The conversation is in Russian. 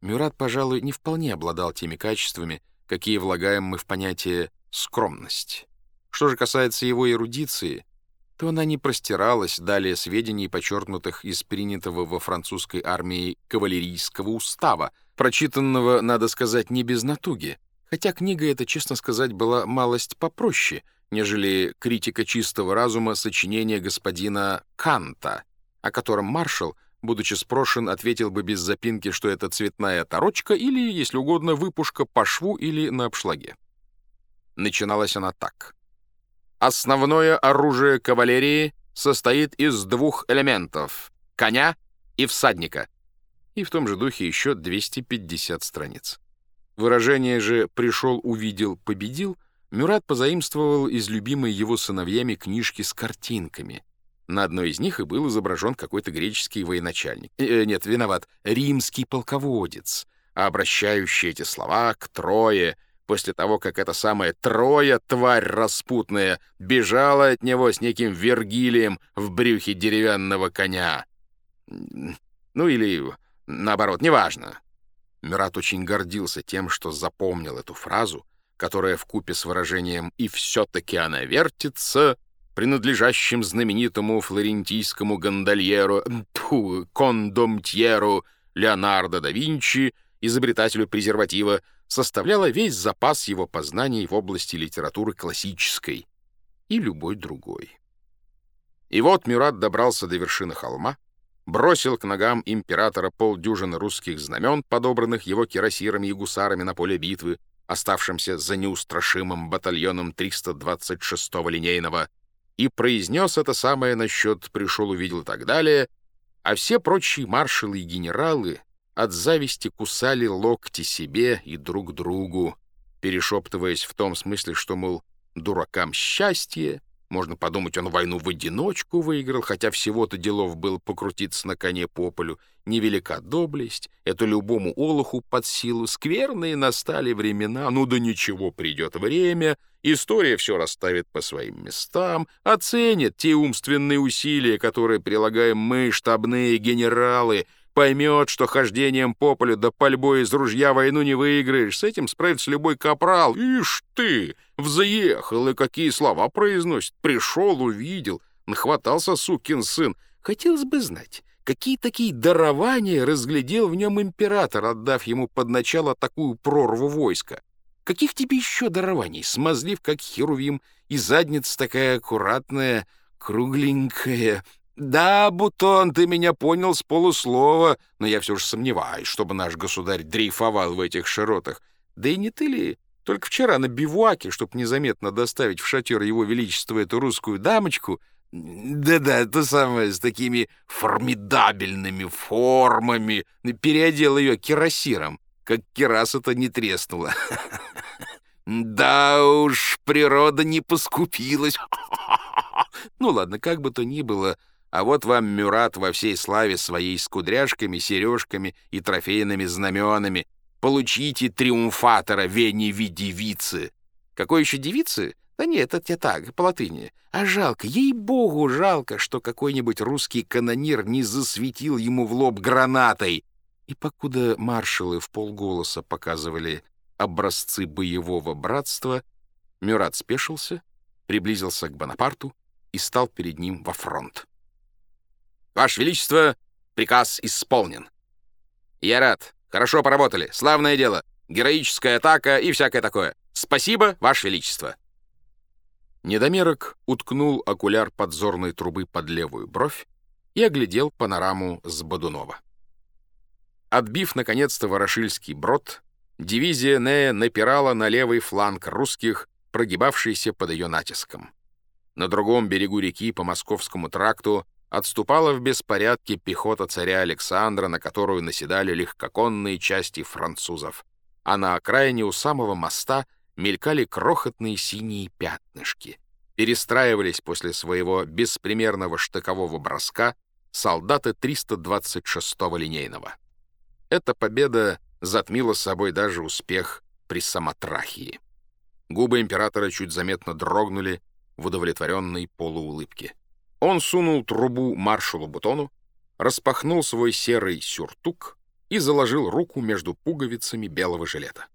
Мюрат, пожалуй, не вполне обладал теми качествами, какие влагаем мы в понятие «скромность». Что же касается его эрудиции, то она не простиралась далее сведений, подчеркнутых из принятого во французской армии кавалерийского устава, прочитанного, надо сказать, не без натуги, хотя книга эта, честно сказать, была малость попроще, нежели критика чистого разума сочинения господина Канта, о котором маршал, будучи спрошен, ответил бы без запинки, что это цветная торочка или, если угодно, выпушка по шву или на обшлаге. Начиналась она так. Основное оружие кавалерии состоит из двух элементов — коня и всадника. И в том же духе еще 250 страниц. Выражение же «пришел, увидел, победил» Мюрат позаимствовал из любимой его сыновьями книжки с картинками. На одной из них и был изображен какой-то греческий военачальник. Э, нет, виноват, римский полководец, обращающий эти слова к Трое, после того, как эта самая Троя, тварь распутная, бежала от него с неким Вергилием в брюхе деревянного коня. Ну или, наоборот, неважно. Мират очень гордился тем, что запомнил эту фразу, которая в купе с выражением «и все-таки она вертится», принадлежащим знаменитому флорентийскому гондольеру, тьфу, кондомтьеру Леонардо да Винчи, изобретателю презерватива, составляла весь запас его познаний в области литературы классической и любой другой. И вот Мюрат добрался до вершины холма, бросил к ногам императора полдюжины русских знамен, подобранных его кирасирами и гусарами на поле битвы, оставшимся за неустрашимым батальоном 326-го линейного, и произнес это самое насчет «пришел, увидел» и так далее, а все прочие маршалы и генералы от зависти кусали локти себе и друг другу, перешептываясь в том смысле, что, мол, дуракам счастье, можно подумать, он войну в одиночку выиграл, хотя всего-то делов было покрутиться на коне по полю. Невелика доблесть, это любому олуху под силу. Скверные настали времена, ну да ничего, придет время, история все расставит по своим местам, оценит те умственные усилия, которые прилагаем мы, штабные генералы, поймет, что хождением по полю да пальбой из ружья войну не выиграешь. С этим справится любой капрал. Ишь ты, взъехал, и какие слова произносит. Пришел, увидел, нахватался сукин сын. Хотелось бы знать, какие такие дарования разглядел в нем император, отдав ему под начало такую прорву войска. Каких тебе еще дарований, смазлив, как херувим, и задница такая аккуратная, кругленькая, «Да, Бутон, ты меня понял с полуслова, но я все же сомневаюсь, чтобы наш государь дрейфовал в этих широтах. Да и не ты ли? Только вчера на бивуаке, чтобы незаметно доставить в шатер его величества эту русскую дамочку, да-да, то самое, с такими формидабельными формами, переодел ее кирасиром, как кераса-то не треснула. Да уж, природа не поскупилась. Ну ладно, как бы то ни было, а вот вам Мюрат во всей славе своей с кудряшками, сережками и трофейными знаменами. Получите триумфатора Веневи девицы. Какой еще девицы? Да нет, это я так, по латыни. А жалко, ей-богу, жалко, что какой-нибудь русский канонир не засветил ему в лоб гранатой. И покуда маршалы в полголоса показывали образцы боевого братства, Мюрат спешился, приблизился к Бонапарту и стал перед ним во фронт. Ваше Величество, приказ исполнен. Я рад. Хорошо поработали. Славное дело. Героическая атака и всякое такое. Спасибо, Ваше Величество. Недомерок уткнул окуляр подзорной трубы под левую бровь и оглядел панораму с Бодунова. Отбив, наконец-то, Ворошильский брод, дивизия Нея напирала на левый фланг русских, прогибавшийся под ее натиском. На другом берегу реки по Московскому тракту отступала в беспорядке пехота царя Александра, на которую наседали легкоконные части французов, а на окраине у самого моста мелькали крохотные синие пятнышки. Перестраивались после своего беспримерного штыкового броска солдаты 326-го линейного. Эта победа затмила собой даже успех при Самотрахии. Губы императора чуть заметно дрогнули в удовлетворенной полуулыбке. Он сунул трубу маршалу Бутону, распахнул свой серый сюртук и заложил руку между пуговицами белого жилета.